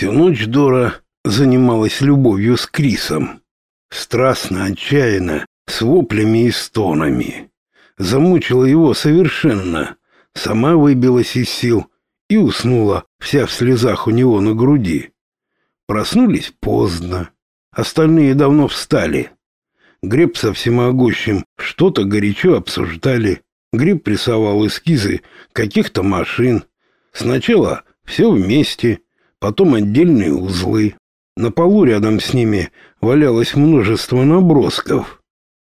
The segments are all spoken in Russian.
Всю ночь Дора занималась любовью с Крисом. Страстно, отчаянно, с воплями и стонами. Замучила его совершенно. Сама выбилась из сил и уснула, вся в слезах у него на груди. Проснулись поздно. Остальные давно встали. Греб со всемогущим что-то горячо обсуждали. Гриб рисовал эскизы каких-то машин. Сначала все вместе, потом отдельные узлы. На полу рядом с ними валялось множество набросков.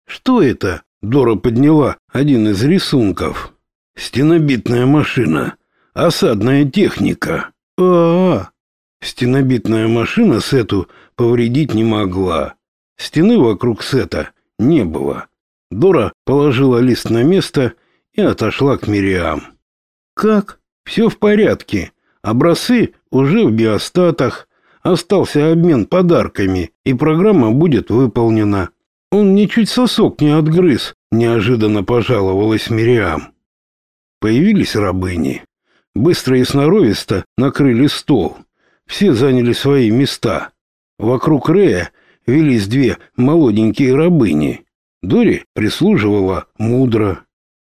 «Что это?» — Дора подняла один из рисунков. «Стенобитная машина. Осадная техника». «А-а-а!» Стенобитная машина Сету повредить не могла. Стены вокруг Сета не было. Дора положила лист на место и отошла к Мириам. «Как? Все в порядке. Образцы уже в биостатах. Остался обмен подарками, и программа будет выполнена. Он ничуть сосок не отгрыз», — неожиданно пожаловалась Мириам. Появились рабыни. Быстро и сноровисто накрыли стол. Все заняли свои места. Вокруг Рея велись две молоденькие рабыни. Дори прислуживала мудро.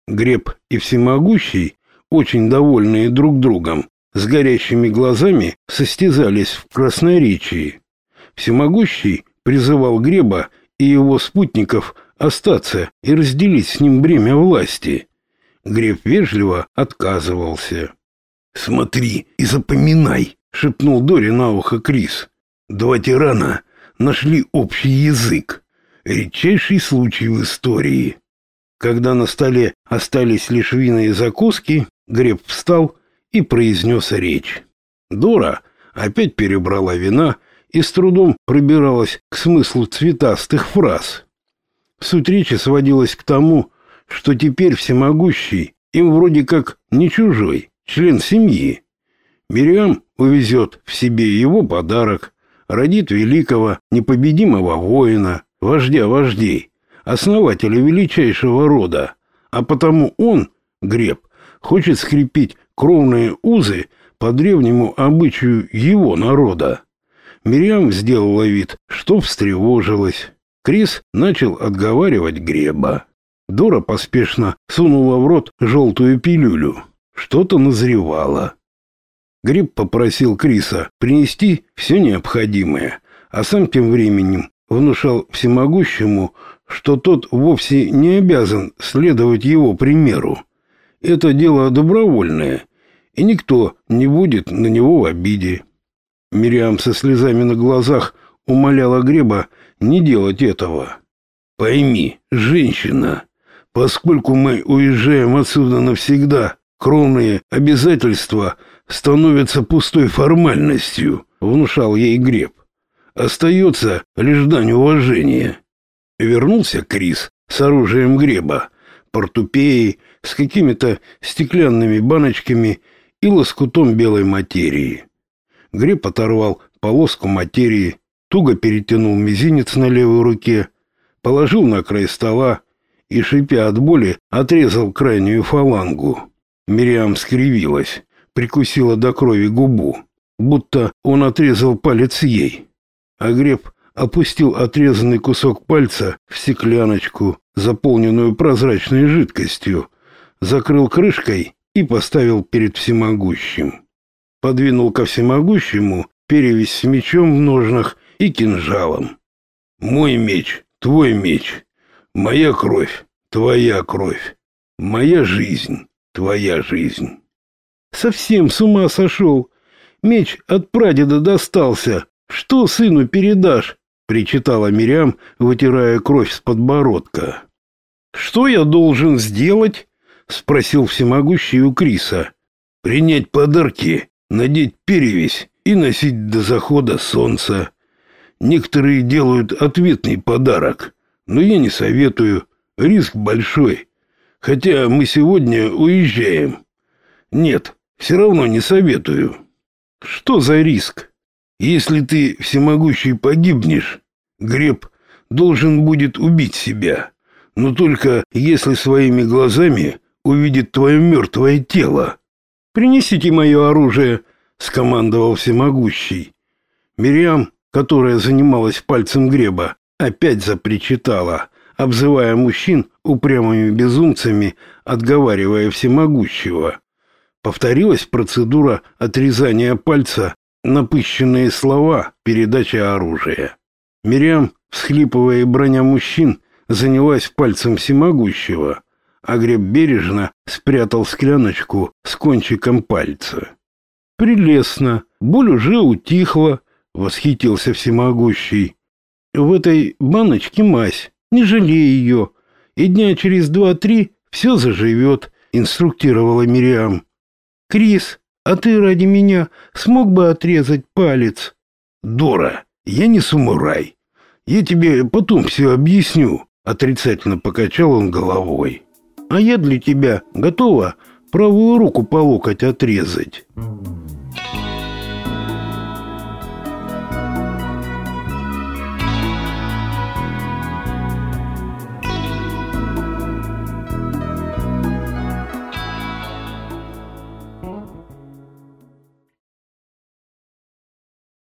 Греб и Всемогущий, очень довольные друг другом, с горящими глазами состязались в красноречии. Всемогущий призывал Греба и его спутников остаться и разделить с ним бремя власти. Греб вежливо отказывался. «Смотри и запоминай», — шепнул Дори на ухо Крис. «Два тирана нашли общий язык. Редчайший случай в истории». Когда на столе остались лишь вина и закуски, Греб встал и произнес речь. Дора опять перебрала вина и с трудом пробиралась к смыслу цветастых фраз. Суть речи сводилась к тому, что теперь всемогущий им вроде как не чужой, член семьи. Мириам увезет в себе его подарок, родит великого, непобедимого воина, вождя вождей, основателя величайшего рода, а потому он, Греб, хочет скрепить кровные узы по древнему обычаю его народа. Мириам сделала вид, что встревожилась. Крис начал отговаривать Греба. Дора поспешно сунула в рот желтую пилюлю. Что-то назревало. Гриб попросил Криса принести все необходимое, а сам тем временем внушал всемогущему, что тот вовсе не обязан следовать его примеру. Это дело добровольное, и никто не будет на него в обиде. Мириам со слезами на глазах умоляла Греба не делать этого. «Пойми, женщина, поскольку мы уезжаем отсюда навсегда, кровные обязательства становятся пустой формальностью», — внушал ей Греб. «Остается лишь дань уважения». Вернулся Крис с оружием Греба, портупеей, с какими-то стеклянными баночками и лоскутом белой материи. Греб оторвал полоску материи, туго перетянул мизинец на левой руке, положил на край стола и, шипя от боли, отрезал крайнюю фалангу. Мириам скривилась, прикусила до крови губу, будто он отрезал палец ей. А Греб опустил отрезанный кусок пальца в стекляночку, заполненную прозрачной жидкостью, закрыл крышкой и поставил перед всемогущим. Подвинул ко всемогущему перевязь с мечом в ножнах и кинжалом. «Мой меч, твой меч, моя кровь, твоя кровь, моя жизнь, твоя жизнь». Совсем с ума сошел. Меч от прадеда достался. Что сыну передашь? причитала Мирям, вытирая кровь с подбородка. Что я должен сделать? Спросил всемогущий у Криса. Принять подарки, надеть перевязь и носить до захода солнца. Некоторые делают ответный подарок, но я не советую. Риск большой. Хотя мы сегодня уезжаем. Нет, все равно не советую. Что за риск? Если ты всемогущий погибнешь, Греб должен будет убить себя, но только если своими глазами увидит твое мертвое тело. Принесите мое оружие, скомандовал всемогущий. Мириам, которая занималась пальцем греба, опять запричитала, обзывая мужчин упрямыми безумцами, отговаривая всемогущего. Повторилась процедура отрезания пальца, напыщенные слова, передача оружия. Мириам, всхлипывая и броня мужчин, занялась пальцем всемогущего, а Греб бережно спрятал скляночку с кончиком пальца. «Прелестно! Боль уже утихла!» — восхитился всемогущий. «В этой баночке мазь, не жалей ее, и дня через два-три все заживет», — инструктировала Мириам. «Крис, а ты ради меня смог бы отрезать палец?» «Дора, я не самурай. Я тебе потом все объясню, отрицательно покачал он головой. А я для тебя готова правую руку по локоть отрезать.